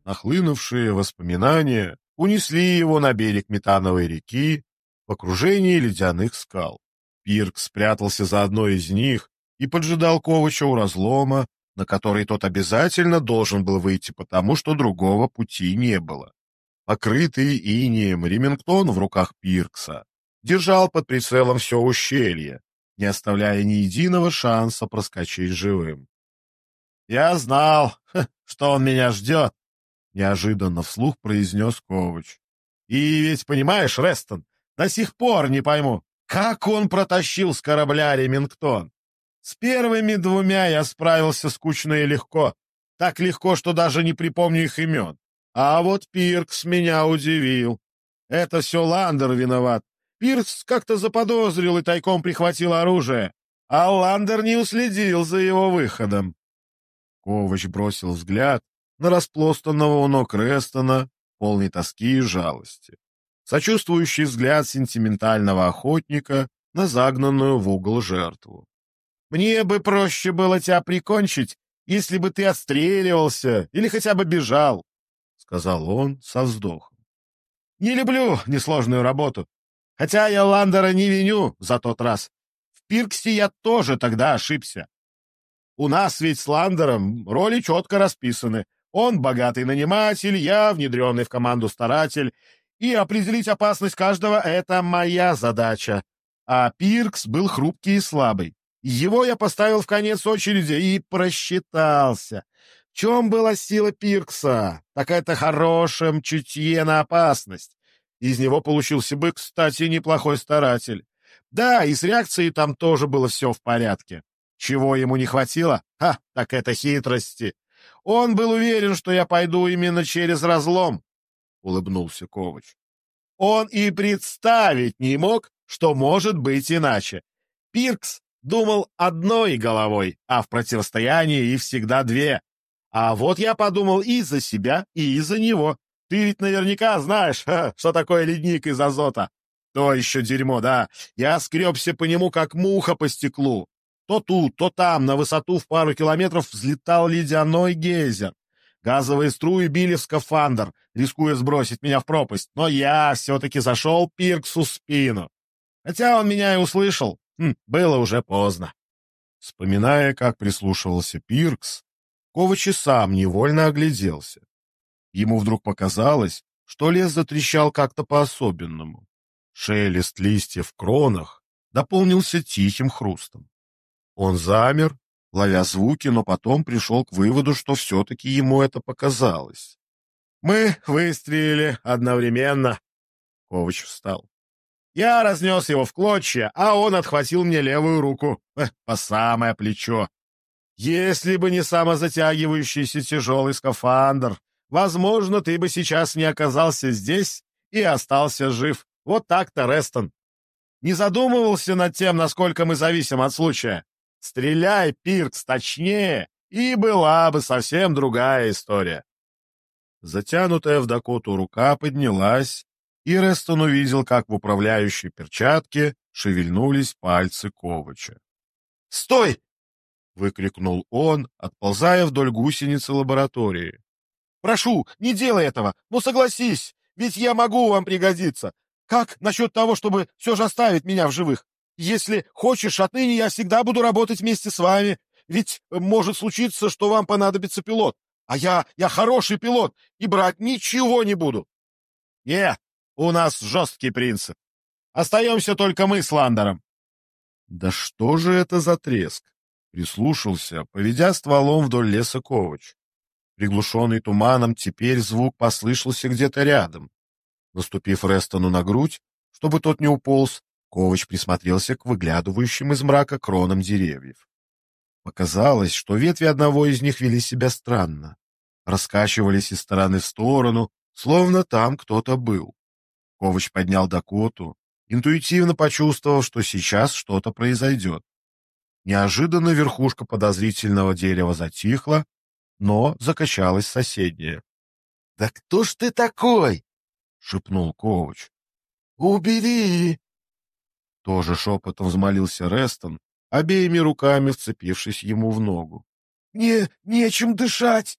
Нахлынувшие воспоминания унесли его на берег Метановой реки в окружении ледяных скал. Пирк спрятался за одной из них и поджидал Ковача у разлома, на который тот обязательно должен был выйти, потому что другого пути не было. Покрытый инием Ремингтон в руках Пиркса держал под прицелом все ущелье, не оставляя ни единого шанса проскочить живым. «Я знал, что он меня ждет», — неожиданно вслух произнес Ковач. «И ведь, понимаешь, Рестон, до сих пор не пойму, как он протащил с корабля Ремингтон. С первыми двумя я справился скучно и легко. Так легко, что даже не припомню их имен. А вот Пиркс меня удивил. Это все Ландер виноват. Пиркс как-то заподозрил и тайком прихватил оружие, а Ландер не уследил за его выходом. Ковач бросил взгляд на расплостанного у ног Рестона, полный тоски и жалости. Сочувствующий взгляд сентиментального охотника на загнанную в угол жертву. «Мне бы проще было тебя прикончить, если бы ты отстреливался или хотя бы бежал», — сказал он со вздохом. «Не люблю несложную работу, хотя я Ландера не виню за тот раз. В Пирксе я тоже тогда ошибся. У нас ведь с Ландером роли четко расписаны, он богатый наниматель, я внедренный в команду старатель, и определить опасность каждого — это моя задача. А Пиркс был хрупкий и слабый. Его я поставил в конец очереди и просчитался. В чем была сила Пиркса? Такая-то хорошем чутье на опасность. Из него получился бы, кстати, неплохой старатель. Да, и с реакцией там тоже было все в порядке. Чего ему не хватило? Ха, так это хитрости. Он был уверен, что я пойду именно через разлом, — улыбнулся Ковач. Он и представить не мог, что может быть иначе. Пиркс думал одной головой, а в противостоянии и всегда две. А вот я подумал и за себя, и за него. Ты ведь наверняка знаешь, что такое ледник из азота. То еще дерьмо, да. Я скребся по нему, как муха по стеклу. То тут, то там, на высоту в пару километров взлетал ледяной гейзер. Газовые струи били в скафандр, рискуя сбросить меня в пропасть, но я все-таки зашел Пирксу спину. Хотя он меня и услышал, хм, было уже поздно. Вспоминая, как прислушивался Пиркс, Ковач и сам невольно огляделся. Ему вдруг показалось, что лес затрещал как-то по-особенному. Шелест листьев в кронах дополнился тихим хрустом. Он замер, ловя звуки, но потом пришел к выводу, что все-таки ему это показалось. «Мы выстрелили одновременно», — Ковач встал. «Я разнес его в клочья, а он отхватил мне левую руку, э, по самое плечо. Если бы не самозатягивающийся тяжелый скафандр, возможно, ты бы сейчас не оказался здесь и остался жив. Вот так-то, Рестон. Не задумывался над тем, насколько мы зависим от случая? Стреляй, Пиркс, точнее, и была бы совсем другая история. Затянутая в Дакоту рука поднялась, и Рестон увидел, как в управляющей перчатке шевельнулись пальцы Ковача. «Стой!» — выкрикнул он, отползая вдоль гусеницы лаборатории. «Прошу, не делай этого, но согласись, ведь я могу вам пригодиться. Как насчет того, чтобы все же оставить меня в живых? Если хочешь, отныне я всегда буду работать вместе с вами, ведь может случиться, что вам понадобится пилот, а я, я хороший пилот и брать ничего не буду. Не, у нас жесткий принцип. Остаемся только мы с Ландером. Да что же это за треск? Прислушался, поведя стволом вдоль леса Ковач. Приглушенный туманом, теперь звук послышался где-то рядом. Наступив Рестону на грудь, чтобы тот не уполз, Ковач присмотрелся к выглядывающим из мрака кронам деревьев. Показалось, что ветви одного из них вели себя странно. Раскачивались из стороны в сторону, словно там кто-то был. Ковач поднял Дакоту, интуитивно почувствовав, что сейчас что-то произойдет. Неожиданно верхушка подозрительного дерева затихла, но закачалась соседняя. — Да кто ж ты такой? — шепнул Ковач. — Убери! Тоже шепотом взмолился Рестон, обеими руками вцепившись ему в ногу. — Мне нечем дышать!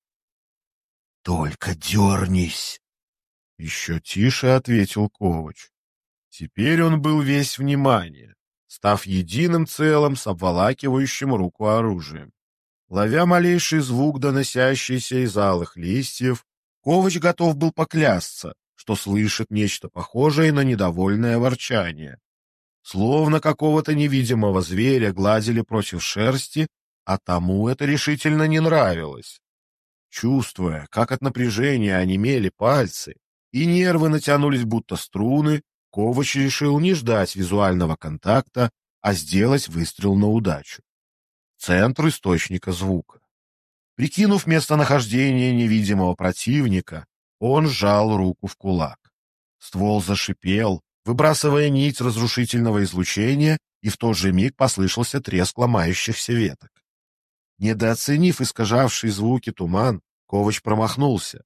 — Только дернись! — еще тише ответил Ковач. Теперь он был весь внимание, став единым целым с обволакивающим руку оружием. Ловя малейший звук, доносящийся из алых листьев, Ковач готов был поклясться, что слышит нечто похожее на недовольное ворчание. Словно какого-то невидимого зверя гладили против шерсти, а тому это решительно не нравилось. Чувствуя, как от напряжения онемели пальцы, и нервы натянулись будто струны, Ковач решил не ждать визуального контакта, а сделать выстрел на удачу центр источника звука. Прикинув местонахождение невидимого противника, он сжал руку в кулак. Ствол зашипел, выбрасывая нить разрушительного излучения, и в тот же миг послышался треск ломающихся веток. Недооценив искажавший звуки туман, Ковач промахнулся.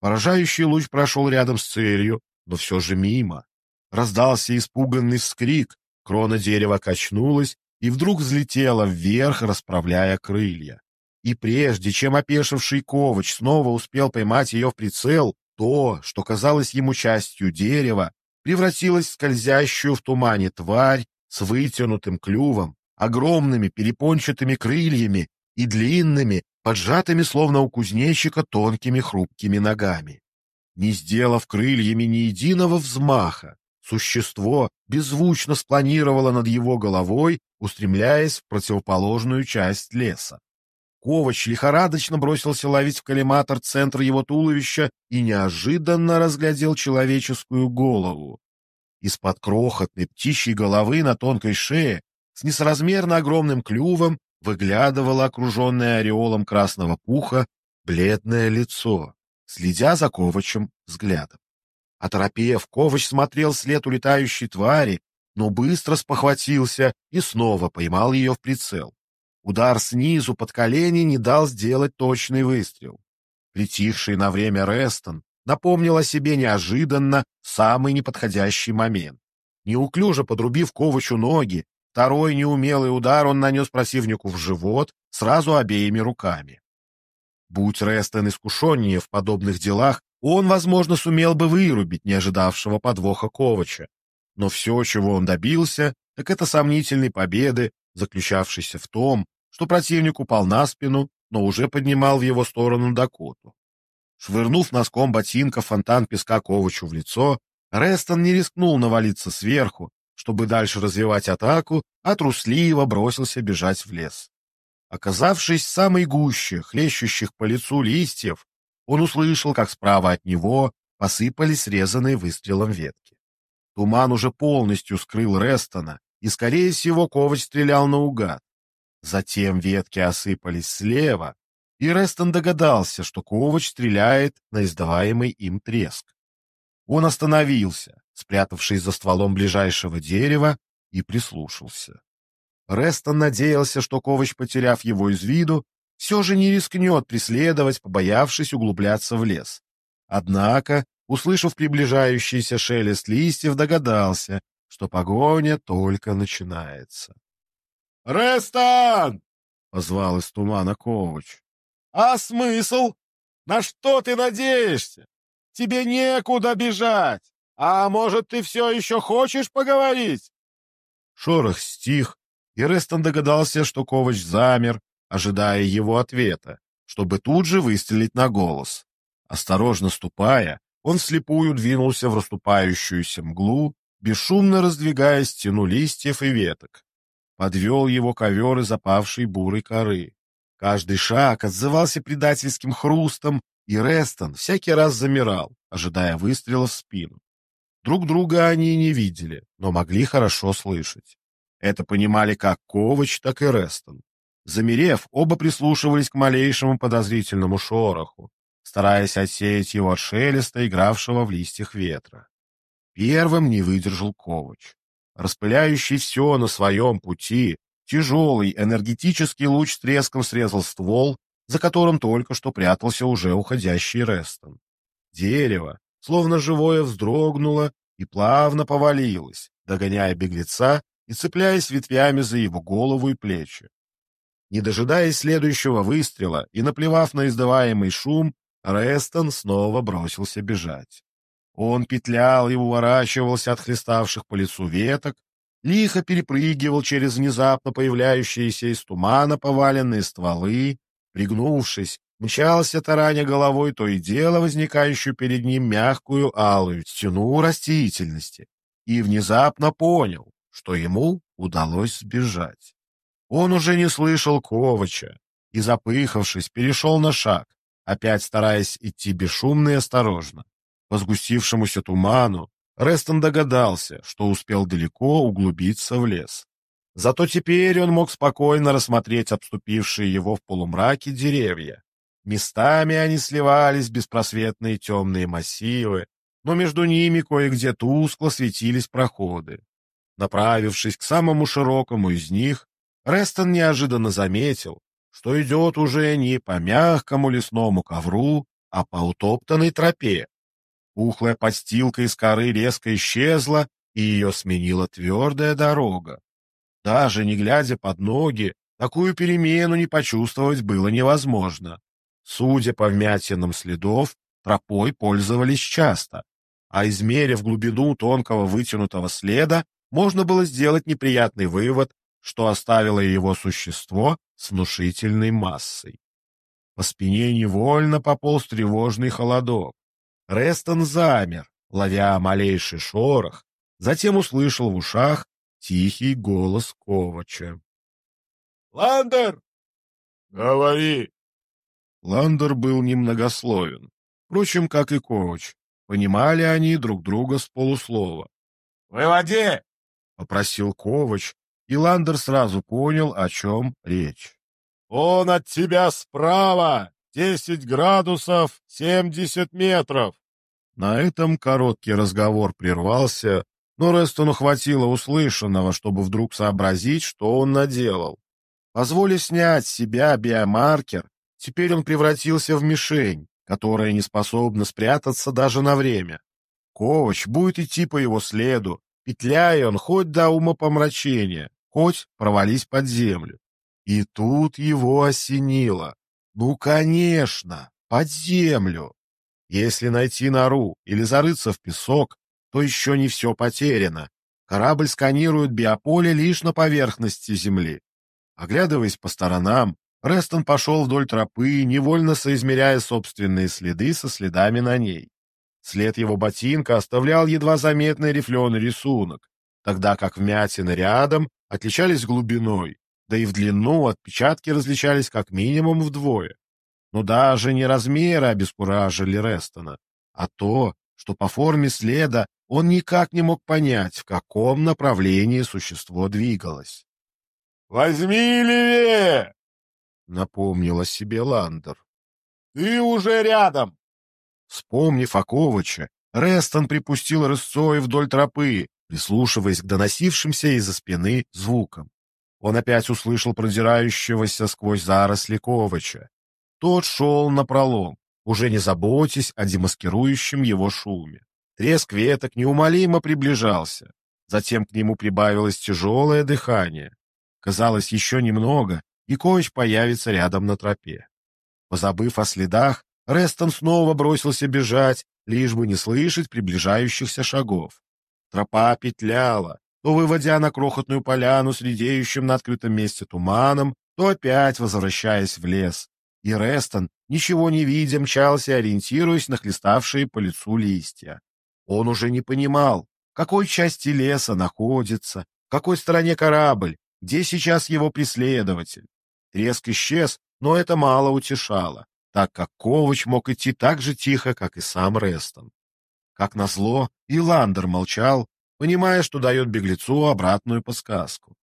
Поражающий луч прошел рядом с целью, но все же мимо. Раздался испуганный вскрик, крона дерева качнулась, и вдруг взлетела вверх, расправляя крылья. И прежде чем опешивший Ковач снова успел поймать ее в прицел, то, что казалось ему частью дерева, превратилось в скользящую в тумане тварь с вытянутым клювом, огромными перепончатыми крыльями и длинными, поджатыми словно у кузнечика тонкими хрупкими ногами. Не сделав крыльями ни единого взмаха, Существо беззвучно спланировало над его головой, устремляясь в противоположную часть леса. Ковач лихорадочно бросился ловить в коллиматор центр его туловища и неожиданно разглядел человеческую голову. Из-под крохотной птичьей головы на тонкой шее с несоразмерно огромным клювом выглядывало окруженное ореолом красного пуха бледное лицо, следя за Ковачем взглядом. Оторопев, Ковач смотрел след улетающей твари, но быстро спохватился и снова поймал ее в прицел. Удар снизу под колени не дал сделать точный выстрел. Притихший на время Рестон напомнил о себе неожиданно самый неподходящий момент. Неуклюже подрубив Ковачу ноги, второй неумелый удар он нанес противнику в живот сразу обеими руками. Будь Рестон искушеннее в подобных делах, он, возможно, сумел бы вырубить неожидавшего подвоха Ковача. Но все, чего он добился, так это сомнительной победы, заключавшейся в том, что противник упал на спину, но уже поднимал в его сторону Дакоту. Швырнув носком ботинка фонтан песка Ковачу в лицо, Рестон не рискнул навалиться сверху, чтобы дальше развивать атаку, а трусливо бросился бежать в лес. Оказавшись в самой гуще хлещущих по лицу листьев, он услышал, как справа от него посыпались срезанные выстрелом ветки. Туман уже полностью скрыл Рестона, и, скорее всего, Ковач стрелял наугад. Затем ветки осыпались слева, и Рестон догадался, что Ковач стреляет на издаваемый им треск. Он остановился, спрятавшись за стволом ближайшего дерева, и прислушался. Рестон надеялся, что Ковач, потеряв его из виду, все же не рискнет преследовать, побоявшись углубляться в лес. Однако, услышав приближающийся шелест листьев, догадался, что погоня только начинается. «Рестон!» — позвал из тумана Ковач. «А смысл? На что ты надеешься? Тебе некуда бежать. А может, ты все еще хочешь поговорить?» Шорох стих, и Рестон догадался, что Ковач замер, ожидая его ответа, чтобы тут же выстрелить на голос. Осторожно ступая, он вслепую двинулся в расступающуюся мглу, бесшумно раздвигая стену листьев и веток. Подвел его ковер из опавшей бурой коры. Каждый шаг отзывался предательским хрустом, и Рестон всякий раз замирал, ожидая выстрела в спину. Друг друга они не видели, но могли хорошо слышать. Это понимали как Ковач, так и Рестон. Замерев, оба прислушивались к малейшему подозрительному шороху, стараясь отсеять его от шелеста, игравшего в листьях ветра. Первым не выдержал Ковач. Распыляющий все на своем пути, тяжелый энергетический луч с треском срезал ствол, за которым только что прятался уже уходящий Рестон. Дерево, словно живое, вздрогнуло и плавно повалилось, догоняя беглеца и цепляясь ветвями за его голову и плечи. Не дожидаясь следующего выстрела и наплевав на издаваемый шум, Рестон снова бросился бежать. Он петлял и уворачивался от хлеставших по лицу веток, лихо перепрыгивал через внезапно появляющиеся из тумана поваленные стволы, пригнувшись, мчался тараня головой то и дело возникающую перед ним мягкую алую стену растительности, и внезапно понял, что ему удалось сбежать. Он уже не слышал Ковача и, запыхавшись, перешел на шаг, опять стараясь идти бесшумно и осторожно. По сгустившемуся туману Рестон догадался, что успел далеко углубиться в лес. Зато теперь он мог спокойно рассмотреть обступившие его в полумраке деревья. Местами они сливались в беспросветные темные массивы, но между ними кое-где тускло светились проходы. Направившись к самому широкому из них, Рестон неожиданно заметил, что идет уже не по мягкому лесному ковру, а по утоптанной тропе. Пухлая подстилка из коры резко исчезла, и ее сменила твердая дорога. Даже не глядя под ноги, такую перемену не почувствовать было невозможно. Судя по вмятинам следов, тропой пользовались часто, а измерив глубину тонкого вытянутого следа, можно было сделать неприятный вывод, что оставило его существо с внушительной массой. По спине невольно пополз тревожный холодок. Рестон замер, ловя малейший шорох, затем услышал в ушах тихий голос Ковача. «Ландер!» «Говори!» Ландер был немногословен. Впрочем, как и Ковач, понимали они друг друга с полуслова. «Выводи!» попросил Ковач, и Ландер сразу понял, о чем речь. «Он от тебя справа! Десять градусов семьдесят метров!» На этом короткий разговор прервался, но Рестону хватило услышанного, чтобы вдруг сообразить, что он наделал. Позволив снять с себя биомаркер, теперь он превратился в мишень, которая не способна спрятаться даже на время. Ковач будет идти по его следу, петляя он хоть до умопомрачения, хоть провались под землю. И тут его осенило. Ну, конечно, под землю. Если найти нору или зарыться в песок, то еще не все потеряно. Корабль сканирует биополе лишь на поверхности Земли. Оглядываясь по сторонам, Рестон пошел вдоль тропы, невольно соизмеряя собственные следы со следами на ней. След его ботинка оставлял едва заметный рифленый рисунок, тогда как вмятины рядом отличались глубиной, да и в длину отпечатки различались как минимум вдвое. Но даже не размеры обескуражили Рестона, а то, что по форме следа он никак не мог понять, в каком направлении существо двигалось. «Возьми левее!» — напомнил о себе Ландер. «Ты уже рядом!» Вспомнив о Коваче, Рестон припустил рысцой вдоль тропы, прислушиваясь к доносившимся из-за спины звукам. Он опять услышал продирающегося сквозь заросли Ковача. Тот шел напролом, уже не заботясь о демаскирующем его шуме. Треск веток неумолимо приближался. Затем к нему прибавилось тяжелое дыхание. Казалось, еще немного, и Ковач появится рядом на тропе. Позабыв о следах, Рестон снова бросился бежать, лишь бы не слышать приближающихся шагов. Тропа петляла, то выводя на крохотную поляну с редеющим на открытом месте туманом, то опять возвращаясь в лес. И Рестон, ничего не видя, мчался, ориентируясь на хлеставшие по лицу листья. Он уже не понимал, в какой части леса находится, в какой стороне корабль, где сейчас его преследователь. Треск исчез, но это мало утешало, так как Ковач мог идти так же тихо, как и сам Рестон. Как назло, и Ландер молчал, понимая, что дает беглецу обратную подсказку.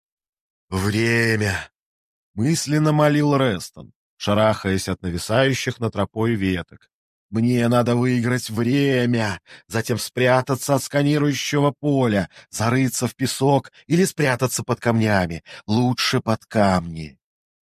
«Время!» — мысленно молил Рестон, шарахаясь от нависающих на тропой веток. «Мне надо выиграть время, затем спрятаться от сканирующего поля, зарыться в песок или спрятаться под камнями, лучше под камни».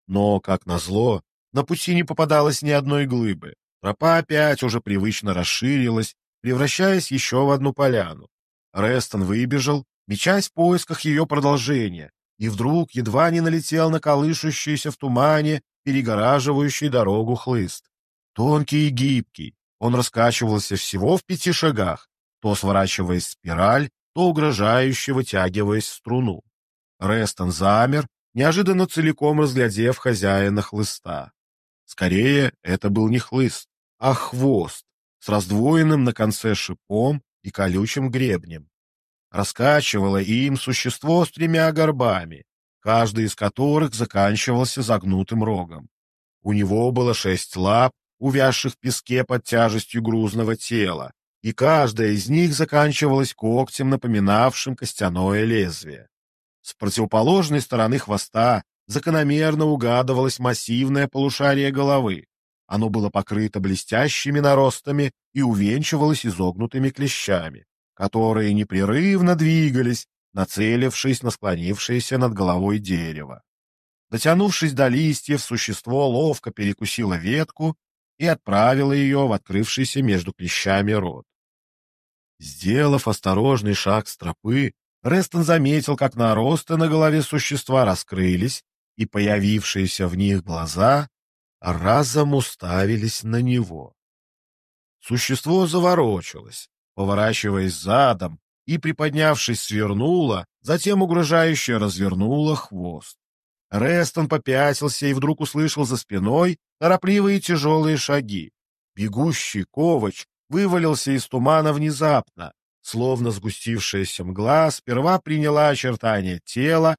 Но, как назло, на пути не попадалось ни одной глыбы. Тропа опять уже привычно расширилась, превращаясь еще в одну поляну. Рестон выбежал, мечась в поисках ее продолжения, и вдруг едва не налетел на колышущийся в тумане, перегораживающий дорогу хлыст. Тонкий и гибкий, он раскачивался всего в пяти шагах, то сворачиваясь в спираль, то угрожающе вытягиваясь в струну. Рестон замер, неожиданно целиком разглядев хозяина хлыста. Скорее, это был не хлыст, а хвост, с раздвоенным на конце шипом и колючим гребнем. Раскачивало им существо с тремя горбами, каждый из которых заканчивался загнутым рогом. У него было шесть лап, увязших в песке под тяжестью грузного тела, и каждая из них заканчивалась когтем, напоминавшим костяное лезвие. С противоположной стороны хвоста закономерно угадывалось массивное полушарие головы, оно было покрыто блестящими наростами и увенчивалось изогнутыми клещами, которые непрерывно двигались, нацелившись на склонившееся над головой дерево. Дотянувшись до листьев, существо ловко перекусило ветку и отправило ее в открывшийся между клещами рот. Сделав осторожный шаг с тропы, Рестон заметил, как наросты на голове существа раскрылись, и появившиеся в них глаза разом уставились на него. Существо заворочилось, поворачиваясь задом, и, приподнявшись, свернуло, затем угрожающе развернуло хвост. Рестон попятился и вдруг услышал за спиной торопливые тяжелые шаги. Бегущий ковач вывалился из тумана внезапно, словно сгустившаяся мгла сперва приняла очертания тела,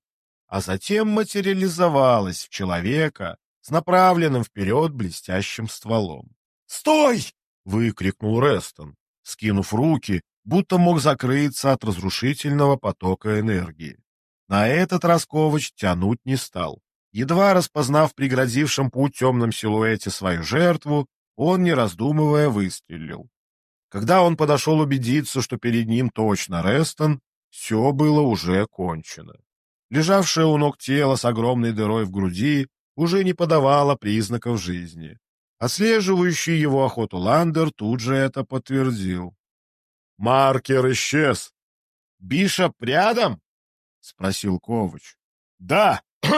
а затем материализовалась в человека, с направленным вперед блестящим стволом. «Стой!» — выкрикнул Рестон, скинув руки, будто мог закрыться от разрушительного потока энергии. На этот Росковыч тянуть не стал. Едва распознав преградившем путь темном силуэте свою жертву, он, не раздумывая, выстрелил. Когда он подошел убедиться, что перед ним точно Рестон, все было уже кончено. Лежавшее у ног тело с огромной дырой в груди уже не подавала признаков жизни. Отслеживающий его охоту Ландер тут же это подтвердил. «Маркер исчез!» «Бишоп рядом?» — спросил Ковач. «Да!»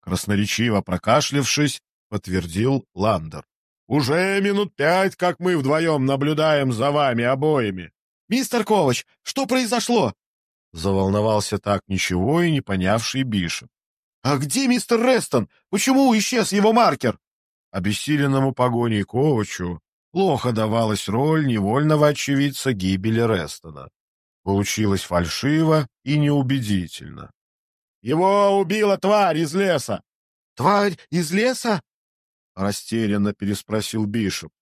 Красноречиво прокашлявшись, подтвердил Ландер. «Уже минут пять, как мы вдвоем наблюдаем за вами обоими». «Мистер Ковач, что произошло?» Заволновался так ничего и не понявший Бишоп. «А где мистер Рестон? Почему исчез его маркер?» Обессиленному погоней Ковачу плохо давалась роль невольного очевидца гибели Рестона. Получилось фальшиво и неубедительно. «Его убила тварь из леса!» «Тварь из леса?» — растерянно переспросил Бишоп.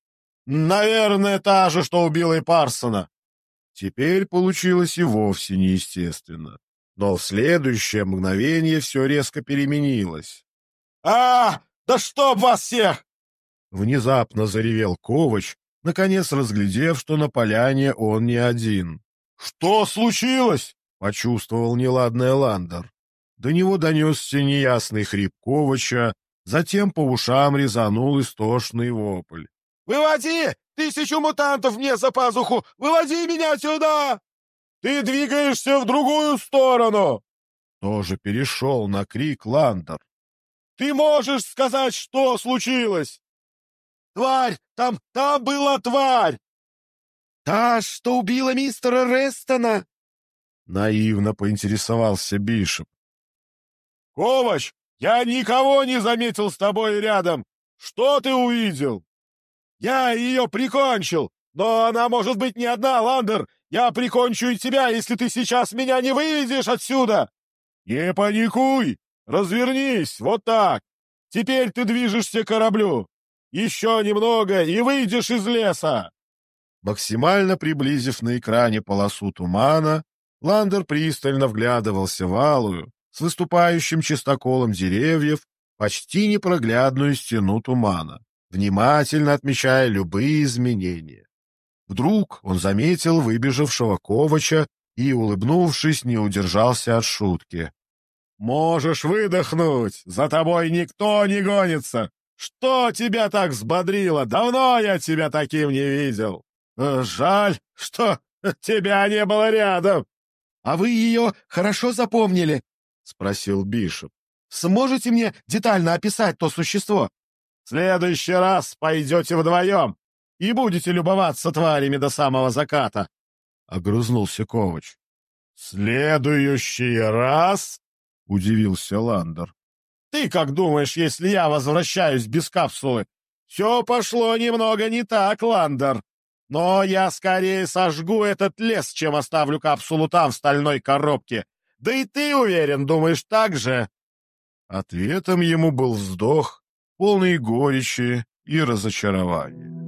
«Наверное, та же, что убила и Парсона». Теперь получилось и вовсе неестественно. Но в следующее мгновение все резко переменилось. а Да чтоб вас всех!» Внезапно заревел Ковач, наконец разглядев, что на поляне он не один. Что случилось? Почувствовал неладное Ландер. До него донесся неясный хрип Ковача, затем по ушам резанул истошный вопль. «Выводи! Тысячу мутантов мне за пазуху! Выводи меня сюда!» «Ты двигаешься в другую сторону!» Тоже перешел на крик Ландер. «Ты можешь сказать, что случилось?» «Тварь! Там, там была тварь!» «Та, что убила мистера Рестона?» Наивно поинтересовался Бишоп. «Ковач, я никого не заметил с тобой рядом. Что ты увидел?» «Я ее прикончил, но она может быть не одна, Ландер. Я прикончу и тебя, если ты сейчас меня не выведешь отсюда!» «Не паникуй! Развернись, вот так! Теперь ты движешься к кораблю. Еще немного и выйдешь из леса!» Максимально приблизив на экране полосу тумана, Ландер пристально вглядывался в алую, с выступающим чистоколом деревьев, почти непроглядную стену тумана, внимательно отмечая любые изменения. Вдруг он заметил выбежавшего Ковача и, улыбнувшись, не удержался от шутки. «Можешь выдохнуть! За тобой никто не гонится! Что тебя так взбодрило? Давно я тебя таким не видел! Э, жаль, что тебя не было рядом!» «А вы ее хорошо запомнили?» — спросил Бишоп. «Сможете мне детально описать то существо?» «В следующий раз пойдете вдвоем и будете любоваться тварями до самого заката!» — огрызнулся Ковач. «Следующий раз?» — удивился Ландер. «Ты как думаешь, если я возвращаюсь без капсулы? Все пошло немного не так, Ландер. Но я скорее сожгу этот лес, чем оставлю капсулу там, в стальной коробке. Да и ты, уверен, думаешь так же?» Ответом ему был вздох, полный горечи и разочарования.